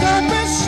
She's you.